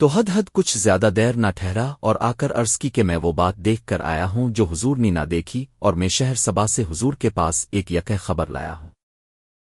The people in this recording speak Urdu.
تو حد حد کچھ زیادہ دیر نہ ٹھہرا اور آ کر عرض کی کہ میں وہ بات دیکھ کر آیا ہوں جو حضور نے نہ دیکھی اور میں شہر سبا سے حضور کے پاس ایک یقہ خبر لایا ہوں۔